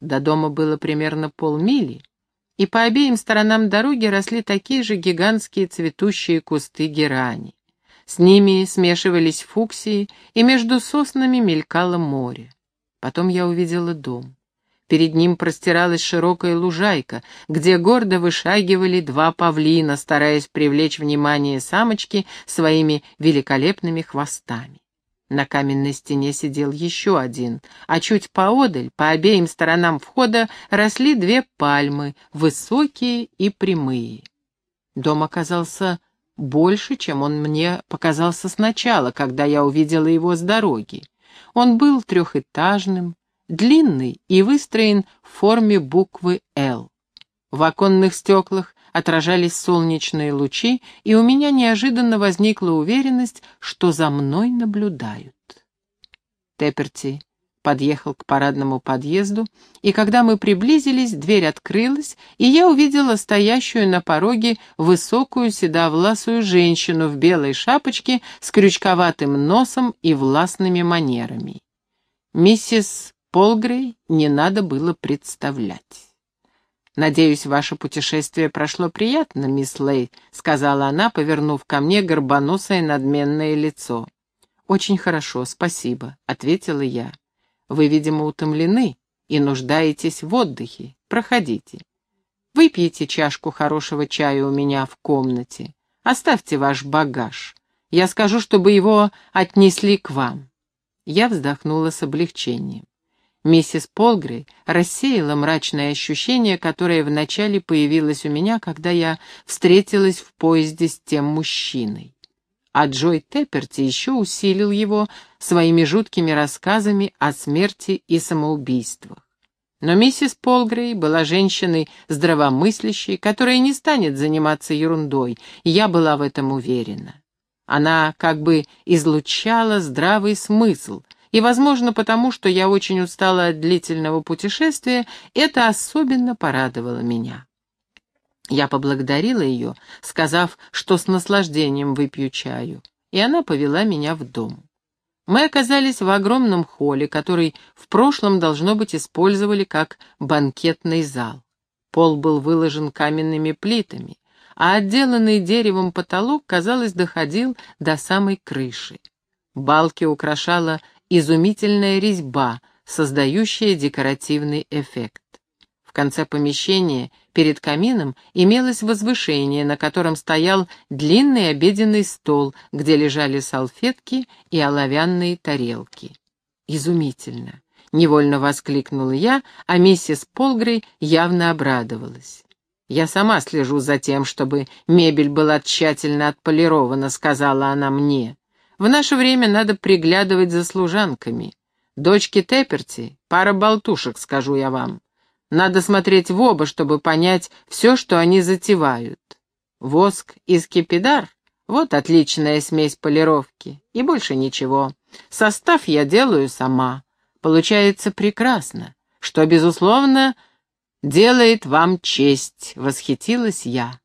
До дома было примерно полмили, и по обеим сторонам дороги росли такие же гигантские цветущие кусты герани. С ними смешивались фуксии, и между соснами мелькало море. Потом я увидела дом. Перед ним простиралась широкая лужайка, где гордо вышагивали два павлина, стараясь привлечь внимание самочки своими великолепными хвостами. На каменной стене сидел еще один, а чуть поодаль, по обеим сторонам входа, росли две пальмы, высокие и прямые. Дом оказался больше, чем он мне показался сначала, когда я увидела его с дороги. Он был трехэтажным, длинный и выстроен в форме буквы «Л». В оконных стеклах отражались солнечные лучи, и у меня неожиданно возникла уверенность, что за мной наблюдают. Тепперти подъехал к парадному подъезду, и когда мы приблизились, дверь открылась, и я увидела стоящую на пороге высокую седовласую женщину в белой шапочке с крючковатым носом и властными манерами. Миссис Полгрей не надо было представлять. «Надеюсь, ваше путешествие прошло приятно, мисс Лей», — сказала она, повернув ко мне горбоносое надменное лицо. «Очень хорошо, спасибо», — ответила я. «Вы, видимо, утомлены и нуждаетесь в отдыхе. Проходите. Выпейте чашку хорошего чая у меня в комнате. Оставьте ваш багаж. Я скажу, чтобы его отнесли к вам». Я вздохнула с облегчением. Миссис Полгрей рассеяла мрачное ощущение, которое вначале появилось у меня, когда я встретилась в поезде с тем мужчиной. А Джой Тепперти еще усилил его своими жуткими рассказами о смерти и самоубийствах. Но миссис Полгрей была женщиной здравомыслящей, которая не станет заниматься ерундой, я была в этом уверена. Она как бы излучала здравый смысл — и, возможно, потому что я очень устала от длительного путешествия, это особенно порадовало меня. Я поблагодарила ее, сказав, что с наслаждением выпью чаю, и она повела меня в дом. Мы оказались в огромном холле, который в прошлом, должно быть, использовали как банкетный зал. Пол был выложен каменными плитами, а отделанный деревом потолок, казалось, доходил до самой крыши. Балки украшала изумительная резьба, создающая декоративный эффект. В конце помещения, перед камином, имелось возвышение, на котором стоял длинный обеденный стол, где лежали салфетки и оловянные тарелки. Изумительно! Невольно воскликнула я, а миссис Полгрей явно обрадовалась. «Я сама слежу за тем, чтобы мебель была тщательно отполирована», — сказала она мне. В наше время надо приглядывать за служанками. Дочки Тепперти — пара болтушек, скажу я вам. Надо смотреть в оба, чтобы понять все, что они затевают. Воск и скипидар — вот отличная смесь полировки, и больше ничего. Состав я делаю сама. Получается прекрасно, что, безусловно, делает вам честь, — восхитилась я.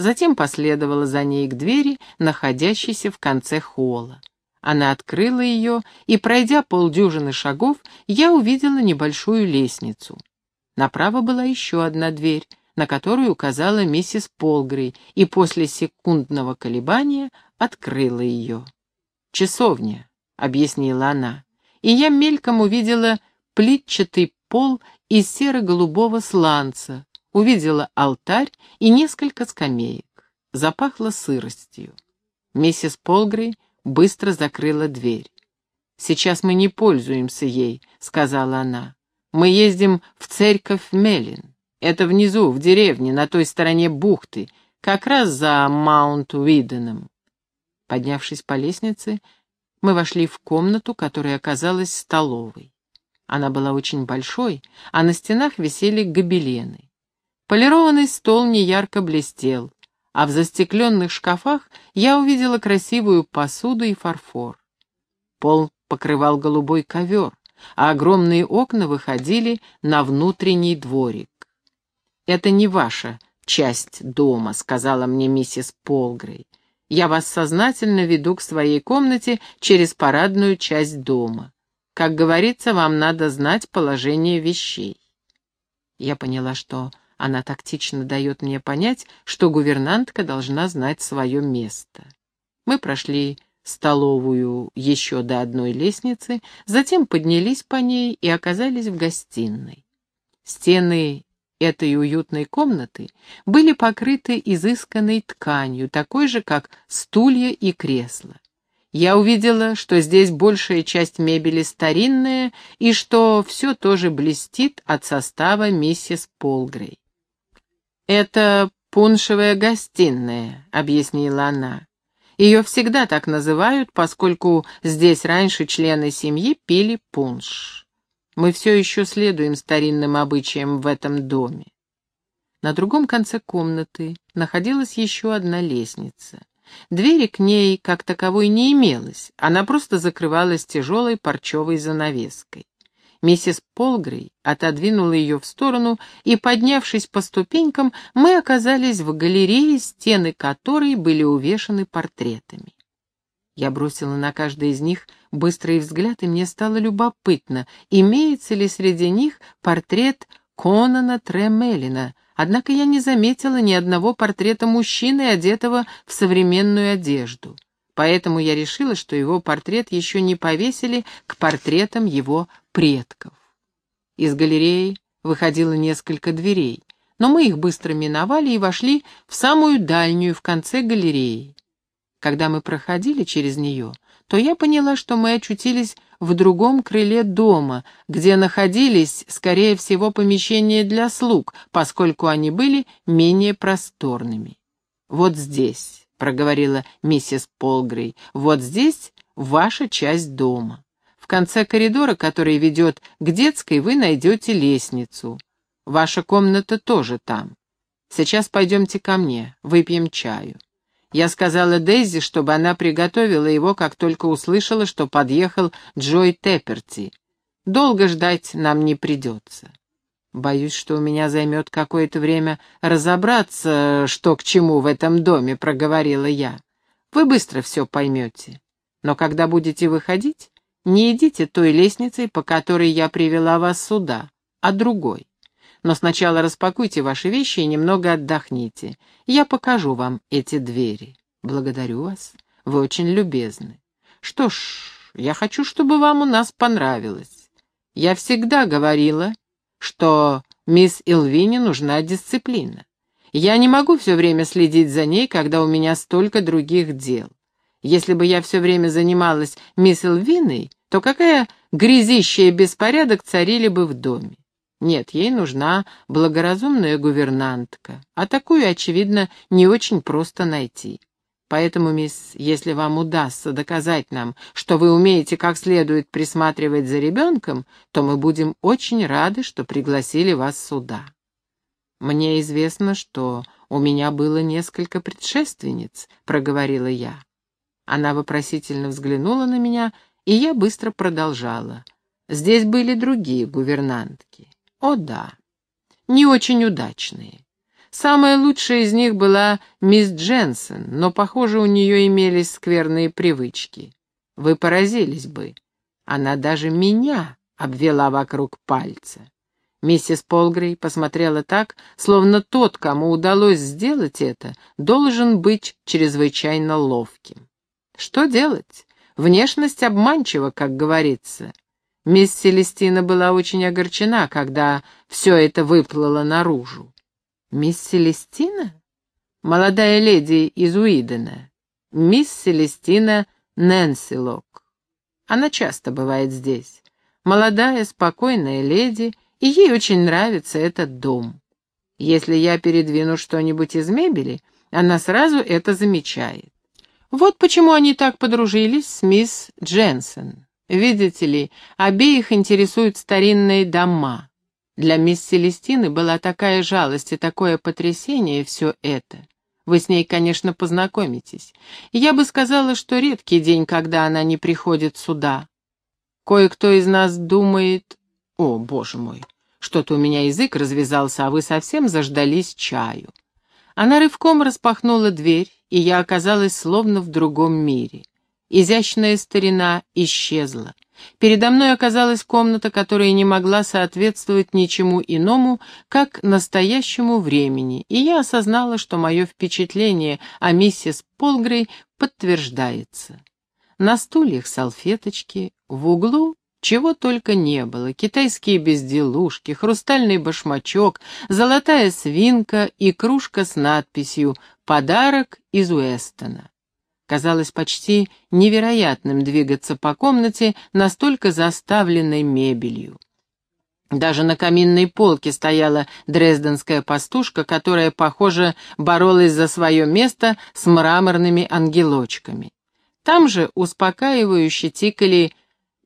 Затем последовала за ней к двери, находящейся в конце холла. Она открыла ее, и, пройдя полдюжины шагов, я увидела небольшую лестницу. Направо была еще одна дверь, на которую указала миссис Полгрей, и после секундного колебания открыла ее. «Часовня», — объяснила она, и я мельком увидела плитчатый пол из серо-голубого сланца, увидела алтарь и несколько скамеек. Запахло сыростью. Миссис Полгрей быстро закрыла дверь. «Сейчас мы не пользуемся ей», — сказала она. «Мы ездим в церковь Мелин. Это внизу, в деревне, на той стороне бухты, как раз за Маунт-Уиденом». Поднявшись по лестнице, мы вошли в комнату, которая оказалась столовой. Она была очень большой, а на стенах висели гобелены. Полированный стол неярко блестел, а в застекленных шкафах я увидела красивую посуду и фарфор. Пол покрывал голубой ковер, а огромные окна выходили на внутренний дворик. «Это не ваша часть дома», — сказала мне миссис Полгрей. «Я вас сознательно веду к своей комнате через парадную часть дома. Как говорится, вам надо знать положение вещей». Я поняла, что она тактично дает мне понять, что гувернантка должна знать свое место. Мы прошли столовую еще до одной лестницы, затем поднялись по ней и оказались в гостиной. Стены этой уютной комнаты были покрыты изысканной тканью, такой же, как стулья и кресла. Я увидела, что здесь большая часть мебели старинная и что все тоже блестит от состава миссис Полгрей. «Это пуншевая гостиная», — объяснила она. Ее всегда так называют, поскольку здесь раньше члены семьи пили пунш. Мы все еще следуем старинным обычаям в этом доме. На другом конце комнаты находилась еще одна лестница. Двери к ней как таковой не имелось, она просто закрывалась тяжелой парчевой занавеской. Миссис Полгрей отодвинула ее в сторону, и, поднявшись по ступенькам, мы оказались в галерее, стены которой были увешаны портретами. Я бросила на каждый из них быстрый взгляд, и мне стало любопытно, имеется ли среди них портрет Конана Тремелина, однако я не заметила ни одного портрета мужчины, одетого в современную одежду. Поэтому я решила, что его портрет еще не повесили к портретам его предков. Из галереи выходило несколько дверей, но мы их быстро миновали и вошли в самую дальнюю в конце галереи. Когда мы проходили через нее, то я поняла, что мы очутились в другом крыле дома, где находились, скорее всего, помещения для слуг, поскольку они были менее просторными. «Вот здесь», — проговорила миссис Полгрей, — «вот здесь ваша часть дома» конце коридора, который ведет к детской, вы найдете лестницу. Ваша комната тоже там. Сейчас пойдемте ко мне, выпьем чаю. Я сказала Дейзи, чтобы она приготовила его, как только услышала, что подъехал Джой Тепперти. Долго ждать нам не придется. Боюсь, что у меня займет какое-то время разобраться, что к чему в этом доме, проговорила я. Вы быстро все поймете. Но когда будете выходить, не идите той лестницей, по которой я привела вас сюда, а другой. Но сначала распакуйте ваши вещи и немного отдохните. Я покажу вам эти двери. Благодарю вас. Вы очень любезны. Что ж, я хочу, чтобы вам у нас понравилось. Я всегда говорила, что мисс Илвине нужна дисциплина. Я не могу все время следить за ней, когда у меня столько других дел. Если бы я все время занималась мисс Элвиной, то какая грязища и беспорядок царили бы в доме? Нет, ей нужна благоразумная гувернантка, а такую, очевидно, не очень просто найти. Поэтому, мисс, если вам удастся доказать нам, что вы умеете как следует присматривать за ребенком, то мы будем очень рады, что пригласили вас сюда. Мне известно, что у меня было несколько предшественниц, проговорила я. Она вопросительно взглянула на меня, и я быстро продолжала. Здесь были другие гувернантки. О да, не очень удачные. Самая лучшая из них была мисс Дженсен, но, похоже, у нее имелись скверные привычки. Вы поразились бы. Она даже меня обвела вокруг пальца. Миссис Полгрей посмотрела так, словно тот, кому удалось сделать это, должен быть чрезвычайно ловким. Что делать? Внешность обманчива, как говорится. Мисс Селестина была очень огорчена, когда все это выплыло наружу. Мисс Селестина? Молодая леди из Уидена. Мисс Селестина Нэнси Лок. Она часто бывает здесь. Молодая, спокойная леди, и ей очень нравится этот дом. Если я передвину что-нибудь из мебели, она сразу это замечает. Вот почему они так подружились с мисс Дженсен. Видите ли, обеих интересуют старинные дома. Для мисс Селестины была такая жалость и такое потрясение все это. Вы с ней, конечно, познакомитесь. Я бы сказала, что редкий день, когда она не приходит сюда. Кое-кто из нас думает... О, боже мой, что-то у меня язык развязался, а вы совсем заждались чаю. Она рывком распахнула дверь, и я оказалась словно в другом мире. Изящная старина исчезла. Передо мной оказалась комната, которая не могла соответствовать ничему иному, как настоящему времени, и я осознала, что мое впечатление о миссис Полгрей подтверждается. На стульях салфеточки, в углу чего только не было. Китайские безделушки, хрустальный башмачок, золотая свинка и кружка с надписью «Подарок из Уэстона». Казалось почти невероятным двигаться по комнате, настолько заставленной мебелью. Даже на каминной полке стояла дрезденская пастушка, которая, похоже, боролась за свое место с мраморными ангелочками. Там же успокаивающе тикали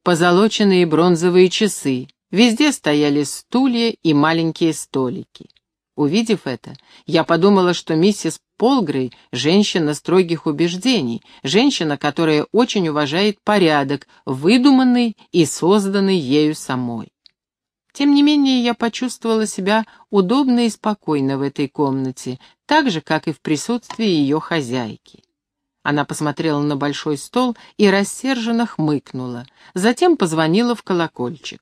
позолоченные бронзовые часы, везде стояли стулья и маленькие столики. Увидев это, я подумала, что миссис Полгрей — женщина строгих убеждений, женщина, которая очень уважает порядок, выдуманный и созданный ею самой. Тем не менее, я почувствовала себя удобно и спокойно в этой комнате, так же, как и в присутствии ее хозяйки. Она посмотрела на большой стол и рассерженно хмыкнула, затем позвонила в колокольчик.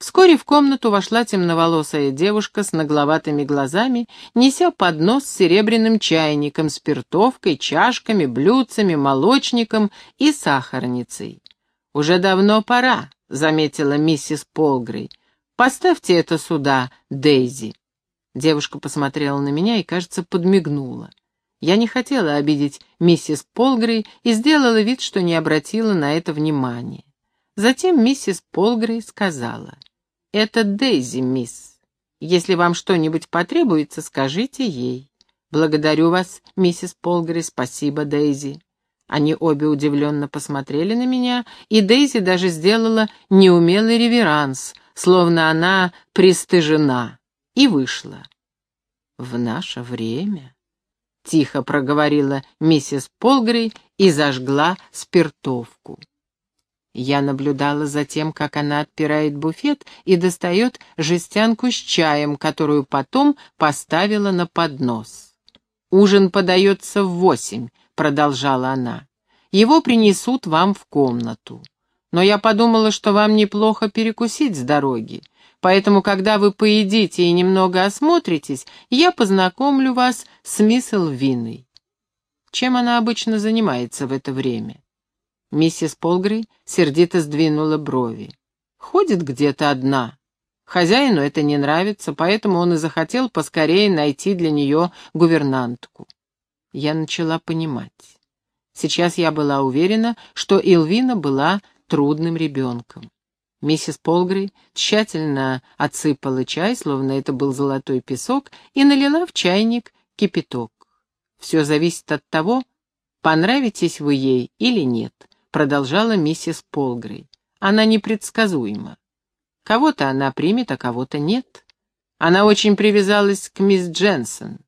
Вскоре в комнату вошла темноволосая девушка с нагловатыми глазами, неся поднос с серебряным чайником, спиртовкой, чашками, блюдцами, молочником и сахарницей. «Уже давно пора», — заметила миссис Полгрей. «Поставьте это сюда, Дейзи». Девушка посмотрела на меня и, кажется, подмигнула. Я не хотела обидеть миссис Полгрей и сделала вид, что не обратила на это внимания. Затем миссис Полгрей сказала — «Это Дейзи, мисс. Если вам что-нибудь потребуется, скажите ей». «Благодарю вас, миссис Полгри, спасибо, Дейзи». Они обе удивленно посмотрели на меня, и Дейзи даже сделала неумелый реверанс, словно она пристыжена, и вышла. «В наше время...» — тихо проговорила миссис Полгри и зажгла спиртовку. Я наблюдала за тем, как она отпирает буфет и достает жестянку с чаем, которую потом поставила на поднос. «Ужин подается в восемь», — продолжала она. «Его принесут вам в комнату. Но я подумала, что вам неплохо перекусить с дороги, поэтому, когда вы поедите и немного осмотритесь, я познакомлю вас с мисс Элвиной». Чем она обычно занимается в это время? Миссис Полгрей сердито сдвинула брови. «Ходит где-то одна. Хозяину это не нравится, поэтому он и захотел поскорее найти для нее гувернантку». Я начала понимать. Сейчас я была уверена, что Илвина была трудным ребенком. Миссис Полгрей тщательно отсыпала чай, словно это был золотой песок, и налила в чайник кипяток. Все зависит от того, понравитесь вы ей или нет продолжала миссис Полгрей. Она непредсказуема. Кого-то она примет, а кого-то нет. Она очень привязалась к мисс Дженсон.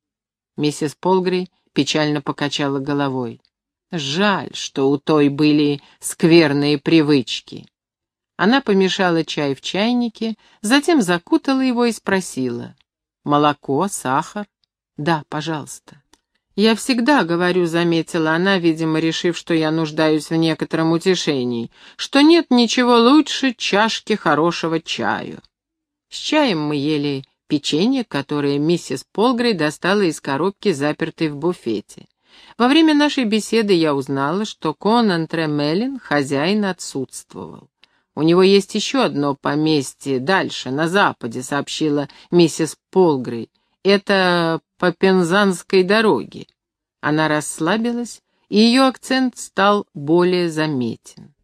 Миссис Полгрей печально покачала головой. Жаль, что у той были скверные привычки. Она помешала чай в чайнике, затем закутала его и спросила. «Молоко, сахар?» «Да, пожалуйста». «Я всегда говорю», — заметила она, видимо, решив, что я нуждаюсь в некотором утешении, «что нет ничего лучше чашки хорошего чаю». С чаем мы ели печенье, которое миссис Полгрей достала из коробки, запертой в буфете. Во время нашей беседы я узнала, что Конан Тремелин, хозяин, отсутствовал. «У него есть еще одно поместье дальше, на западе», — сообщила миссис Полгрей. «Это по Пензанской дороге. Она расслабилась, и ее акцент стал более заметен.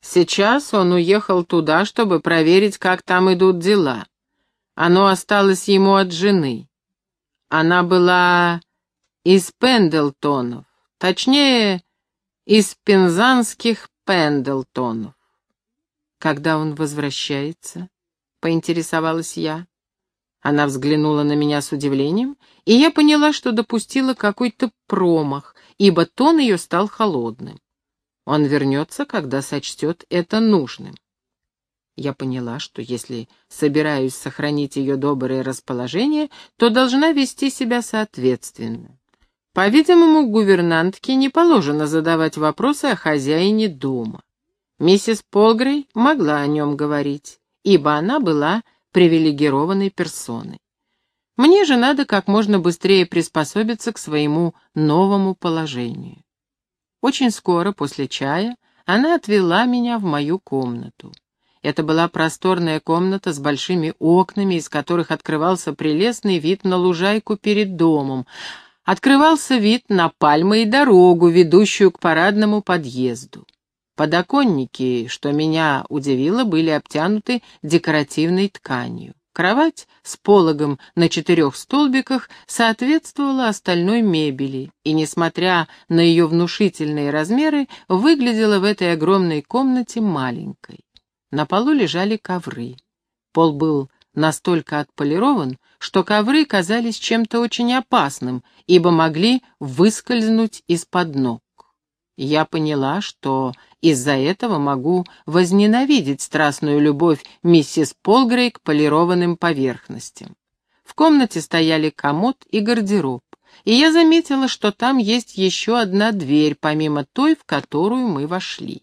Сейчас он уехал туда, чтобы проверить, как там идут дела. Оно осталось ему от жены. Она была из Пендлтонов, точнее, из пензанских Пендлтонов. Когда он возвращается, поинтересовалась я. Она взглянула на меня с удивлением, и я поняла, что допустила какой-то промах, ибо тон ее стал холодным. Он вернется, когда сочтет это нужным. Я поняла, что если собираюсь сохранить ее доброе расположение, то должна вести себя соответственно. По-видимому, гувернантке не положено задавать вопросы о хозяине дома. Миссис Полгрей могла о нем говорить, ибо она была привилегированной персоной. Мне же надо как можно быстрее приспособиться к своему новому положению. Очень скоро после чая она отвела меня в мою комнату. Это была просторная комната с большими окнами, из которых открывался прелестный вид на лужайку перед домом. Открывался вид на пальмы и дорогу, ведущую к парадному подъезду. Подоконники, что меня удивило, были обтянуты декоративной тканью. Кровать с пологом на четырех столбиках соответствовала остальной мебели, и, несмотря на ее внушительные размеры, выглядела в этой огромной комнате маленькой. На полу лежали ковры. Пол был настолько отполирован, что ковры казались чем-то очень опасным, ибо могли выскользнуть из-под ног. Я поняла, что из-за этого могу возненавидеть страстную любовь миссис Полгрей к полированным поверхностям. В комнате стояли комод и гардероб, и я заметила, что там есть еще одна дверь, помимо той, в которую мы вошли.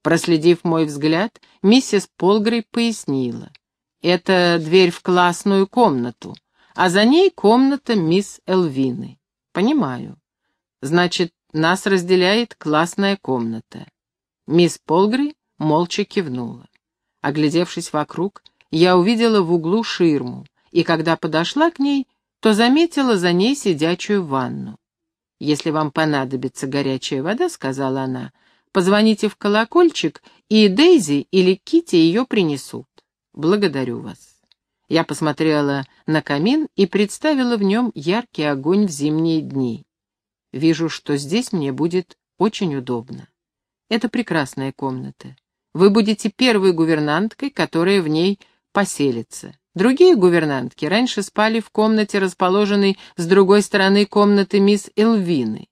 Проследив мой взгляд, миссис Полгрей пояснила. Это дверь в классную комнату, а за ней комната мисс Элвины. Понимаю. Значит, нас разделяет классная комната. Мисс Полгри молча кивнула. Оглядевшись вокруг, я увидела в углу ширму, и когда подошла к ней, то заметила за ней сидячую ванну. «Если вам понадобится горячая вода», — сказала она, — «позвоните в колокольчик, и Дейзи или Кити ее принесут. Благодарю вас». Я посмотрела на камин и представила в нем яркий огонь в зимние дни. Вижу, что здесь мне будет очень удобно. Это прекрасная комната. Вы будете первой гувернанткой, которая в ней поселится. Другие гувернантки раньше спали в комнате, расположенной с другой стороны комнаты мисс Элвины.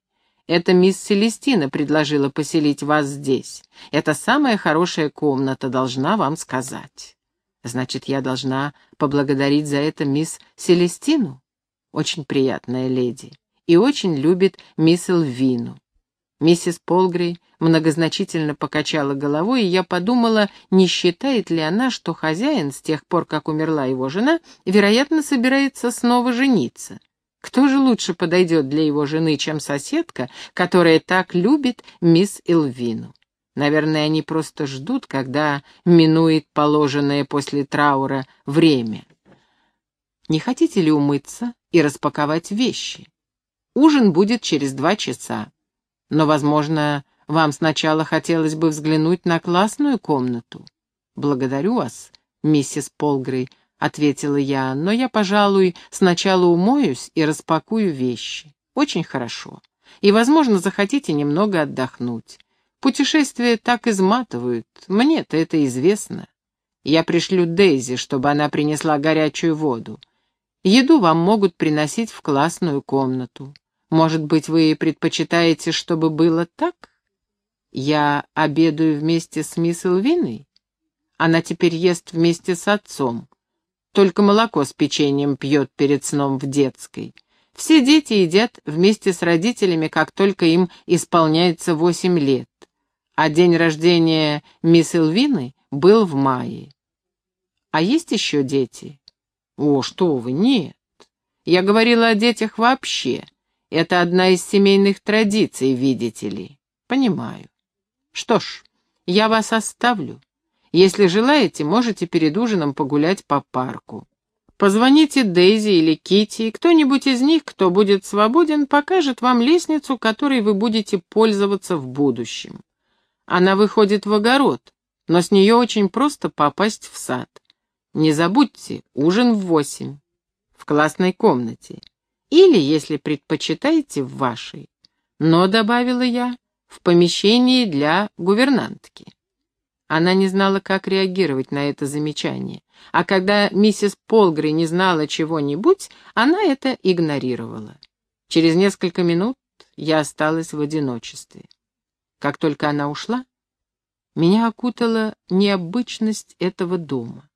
Это мисс Селестина предложила поселить вас здесь. Это самая хорошая комната, должна вам сказать. Значит, я должна поблагодарить за это мисс Селестину? Очень приятная леди и очень любит мисс Элвину. Миссис Полгрей многозначительно покачала головой, и я подумала, не считает ли она, что хозяин, с тех пор, как умерла его жена, вероятно, собирается снова жениться. Кто же лучше подойдет для его жены, чем соседка, которая так любит мисс Элвину? Наверное, они просто ждут, когда минует положенное после траура время. Не хотите ли умыться и распаковать вещи? Ужин будет через два часа. Но, возможно, вам сначала хотелось бы взглянуть на классную комнату. Благодарю вас, миссис Полгрей, — ответила я, — но я, пожалуй, сначала умоюсь и распакую вещи. Очень хорошо. И, возможно, захотите немного отдохнуть. Путешествия так изматывают, мне-то это известно. Я пришлю Дейзи, чтобы она принесла горячую воду. Еду вам могут приносить в классную комнату. Может быть, вы предпочитаете, чтобы было так? Я обедаю вместе с мисс Элвиной? Она теперь ест вместе с отцом. Только молоко с печеньем пьет перед сном в детской. Все дети едят вместе с родителями, как только им исполняется восемь лет. А день рождения мисс Элвины был в мае. А есть еще дети? О, что вы, нет. Я говорила о детях вообще. Это одна из семейных традиций, видите ли. Понимаю. Что ж, я вас оставлю. Если желаете, можете перед ужином погулять по парку. Позвоните Дейзи или Кити, и кто-нибудь из них, кто будет свободен, покажет вам лестницу, которой вы будете пользоваться в будущем. Она выходит в огород, но с нее очень просто попасть в сад. Не забудьте, ужин в восемь, в классной комнате. Или, если предпочитаете, в вашей. Но, добавила я, в помещении для гувернантки. Она не знала, как реагировать на это замечание, а когда миссис Полгри не знала чего-нибудь, она это игнорировала. Через несколько минут я осталась в одиночестве. Как только она ушла, меня окутала необычность этого дома.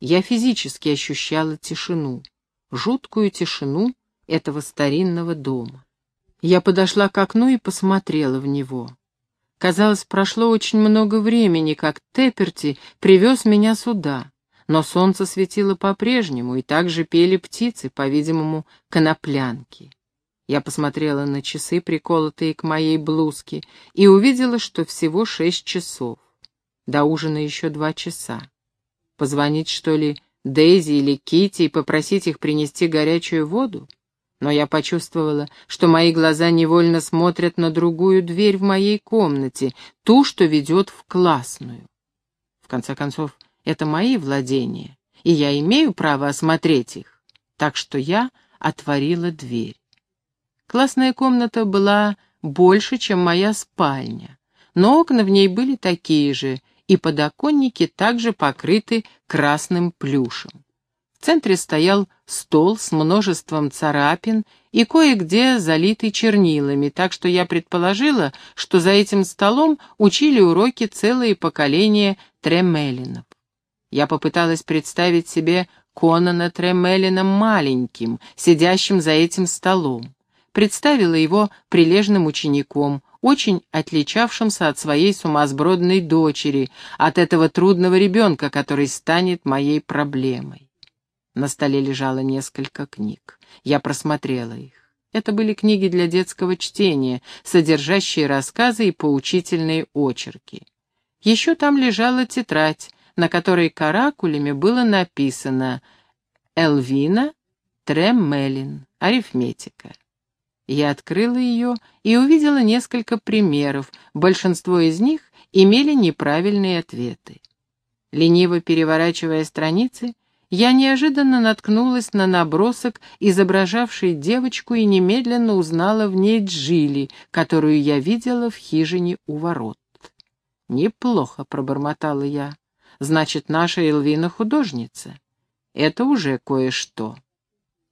Я физически ощущала тишину, жуткую тишину, этого старинного дома. Я подошла к окну и посмотрела в него. Казалось, прошло очень много времени, как Тепперти привез меня сюда. Но солнце светило по-прежнему, и также пели птицы, по-видимому, коноплянки. Я посмотрела на часы, приколотые к моей блузке, и увидела, что всего шесть часов. До ужина еще два часа. Позвонить, что ли, Дейзи или Кити и попросить их принести горячую воду? Но я почувствовала, что мои глаза невольно смотрят на другую дверь в моей комнате, ту, что ведет в классную. В конце концов, это мои владения, и я имею право осмотреть их. Так что я отворила дверь. Классная комната была больше, чем моя спальня, но окна в ней были такие же, и подоконники также покрыты красным плюшем. В центре стоял стол с множеством царапин и кое-где залитый чернилами, так что я предположила, что за этим столом учили уроки целые поколения Тремелинов. Я попыталась представить себе Конана Тремелина маленьким, сидящим за этим столом представила его прилежным учеником, очень отличавшимся от своей сумасбродной дочери, от этого трудного ребенка, который станет моей проблемой. На столе лежало несколько книг. Я просмотрела их. Это были книги для детского чтения, содержащие рассказы и поучительные очерки. Еще там лежала тетрадь, на которой каракулями было написано «Элвина Треммелин. Арифметика». Я открыла ее и увидела несколько примеров, большинство из них имели неправильные ответы. Лениво переворачивая страницы, я неожиданно наткнулась на набросок, изображавший девочку, и немедленно узнала в ней Джили, которую я видела в хижине у ворот. «Неплохо», — пробормотала я. «Значит, наша Элвина художница. Это уже кое-что».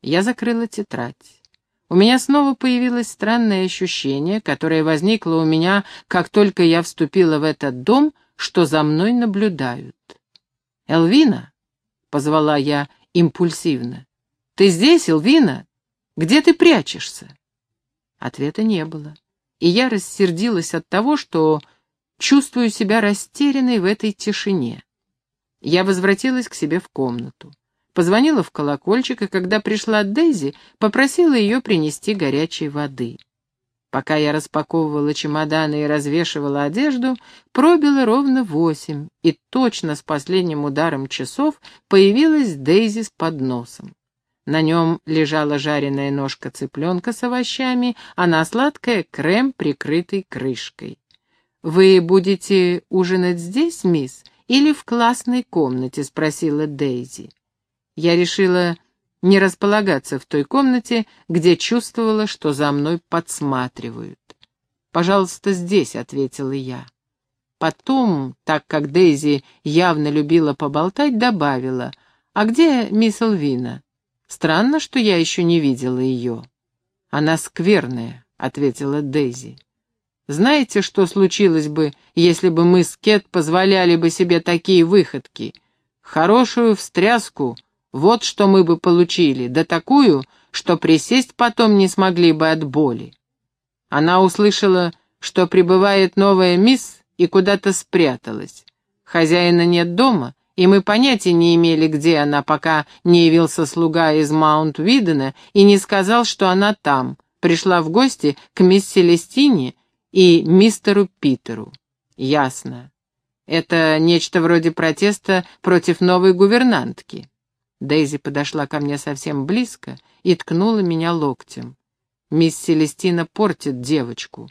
Я закрыла тетрадь. У меня снова появилось странное ощущение, которое возникло у меня, как только я вступила в этот дом, что за мной наблюдают. «Элвина?» — позвала я импульсивно. «Ты здесь, Элвина? Где ты прячешься?» Ответа не было, и я рассердилась от того, что чувствую себя растерянной в этой тишине. Я возвратилась к себе в комнату. Позвонила в колокольчик, и когда пришла Дейзи, попросила ее принести горячей воды. Пока я распаковывала чемоданы и развешивала одежду, пробило ровно восемь, и точно с последним ударом часов появилась Дейзи с подносом. На нем лежала жареная ножка цыпленка с овощами, а на сладкое — крем, прикрытый крышкой. «Вы будете ужинать здесь, мисс, или в классной комнате?» — спросила Дейзи. Я решила не располагаться в той комнате, где чувствовала, что за мной подсматривают. «Пожалуйста, здесь», — ответила я. Потом, так как Дейзи явно любила поболтать, добавила, «А где мисс Элвина? Странно, что я еще не видела ее». «Она скверная», — ответила Дейзи. «Знаете, что случилось бы, если бы мы с Кет позволяли бы себе такие выходки? Хорошую встряску вот что мы бы получили, да такую, что присесть потом не смогли бы от боли. Она услышала, что прибывает новая мисс, и куда-то спряталась. Хозяина нет дома, и мы понятия не имели, где она, пока не явился слуга из Маунт-Видена и не сказал, что она там, пришла в гости к мисс Селестине и мистеру Питеру. Ясно. Это нечто вроде протеста против новой гувернантки. Дейзи подошла ко мне совсем близко и ткнула меня локтем. Мисс Селестина портит девочку.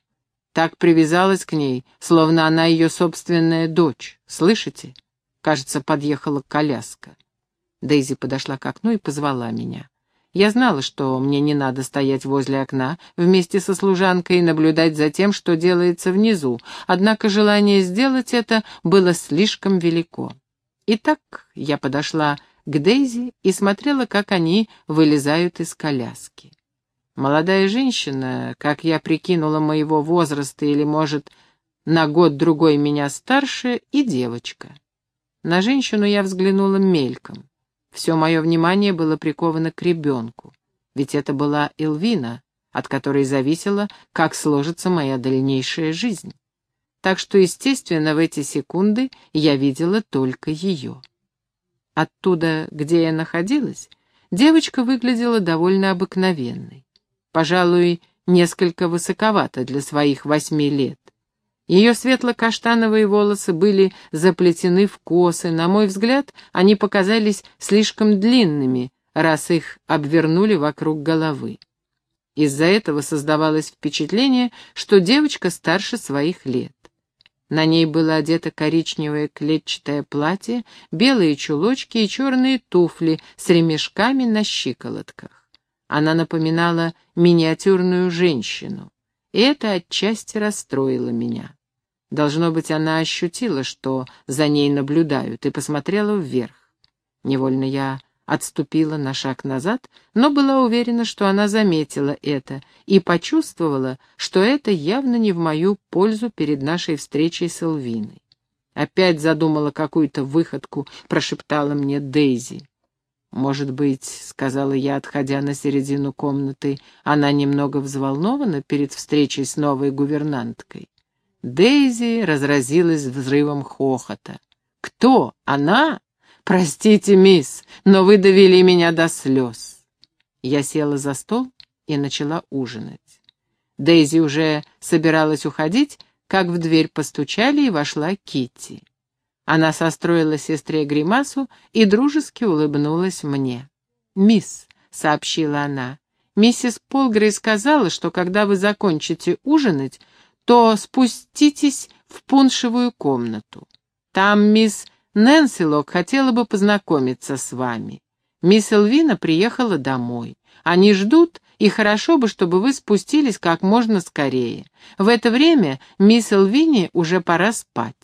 Так привязалась к ней, словно она ее собственная дочь. Слышите? Кажется, подъехала коляска. Дейзи подошла к окну и позвала меня. Я знала, что мне не надо стоять возле окна вместе со служанкой и наблюдать за тем, что делается внизу, однако желание сделать это было слишком велико. Итак, я подошла к Дейзи и смотрела, как они вылезают из коляски. Молодая женщина, как я прикинула моего возраста или, может, на год-другой меня старше, и девочка. На женщину я взглянула мельком. Все мое внимание было приковано к ребенку, ведь это была Элвина, от которой зависело, как сложится моя дальнейшая жизнь. так что, естественно, в эти секунды я видела только ее. Оттуда, где я находилась, девочка выглядела довольно обыкновенной. Пожалуй, несколько высоковато для своих восьми лет. Ее светло-каштановые волосы были заплетены в косы, на мой взгляд, они показались слишком длинными, раз их обвернули вокруг головы. Из-за этого создавалось впечатление, что девочка старше своих лет. На ней было одето коричневое клетчатое платье, белые чулочки и черные туфли с ремешками на щиколотках. Она напоминала миниатюрную женщину, и это отчасти расстроило меня. Должно быть, она ощутила, что за ней наблюдают, и посмотрела вверх. Невольно я отступила на шаг назад, но была уверена, что она заметила это и почувствовала, что это явно не в мою пользу перед нашей встречей с Элвиной. Опять задумала какую-то выходку, прошептала мне Дейзи. «Может быть, — сказала я, отходя на середину комнаты, — она немного взволнована перед встречей с новой гувернанткой?» Дейзи разразилась взрывом хохота. «Кто? Она? «Простите, мисс, но вы довели меня до слез». Я села за стол и начала ужинать. Дейзи уже собиралась уходить, как в дверь постучали и вошла Китти. Она состроила сестре гримасу и дружески улыбнулась мне. «Мисс», — сообщила она, — «миссис Полгрей сказала, что когда вы закончите ужинать, то спуститесь в пуншевую комнату. Там мисс Нэнси Лок хотела бы познакомиться с вами. Мисс Элвина приехала домой. Они ждут, и хорошо бы, чтобы вы спустились как можно скорее. В это время мисс Элвине уже пора спать.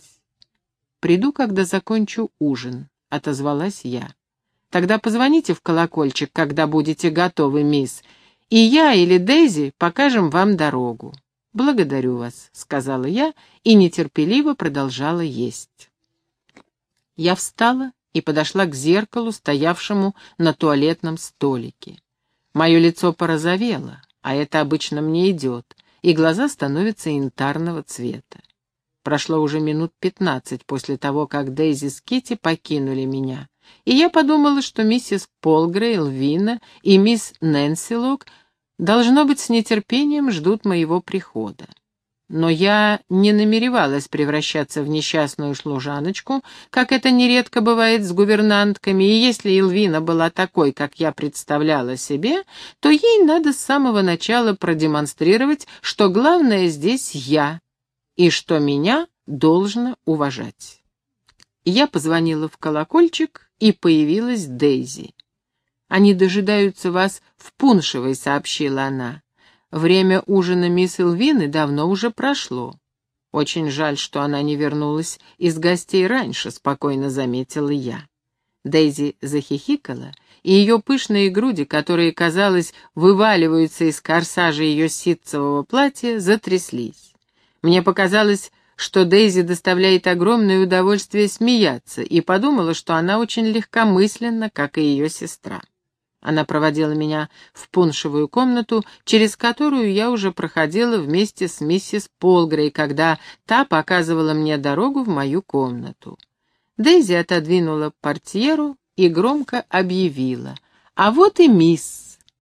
«Приду, когда закончу ужин», — отозвалась я. «Тогда позвоните в колокольчик, когда будете готовы, мисс, и я или Дейзи покажем вам дорогу». «Благодарю вас», — сказала я и нетерпеливо продолжала есть. Я встала и подошла к зеркалу, стоявшему на туалетном столике. Мое лицо порозовело, а это обычно мне идет, и глаза становятся янтарного цвета. Прошло уже минут пятнадцать после того, как Дейзи с Китти покинули меня, и я подумала, что миссис Полгрейл, Вина и мисс Нэнси Лок должно быть с нетерпением ждут моего прихода. Но я не намеревалась превращаться в несчастную служаночку, как это нередко бывает с гувернантками, и если Илвина была такой, как я представляла себе, то ей надо с самого начала продемонстрировать, что главное здесь я, и что меня должно уважать. Я позвонила в колокольчик, и появилась Дейзи. «Они дожидаются вас в Пуншевой», — сообщила она. Время ужина мисс Илвины давно уже прошло. Очень жаль, что она не вернулась из гостей раньше, спокойно заметила я. Дейзи захихикала, и ее пышные груди, которые, казалось, вываливаются из корсажа ее ситцевого платья, затряслись. Мне показалось, что Дейзи доставляет огромное удовольствие смеяться, и подумала, что она очень легкомысленна, как и ее сестра. Она проводила меня в пуншевую комнату, через которую я уже проходила вместе с миссис Полгрей, когда та показывала мне дорогу в мою комнату. Дейзи отодвинула портьеру и громко объявила. «А вот и мисс!»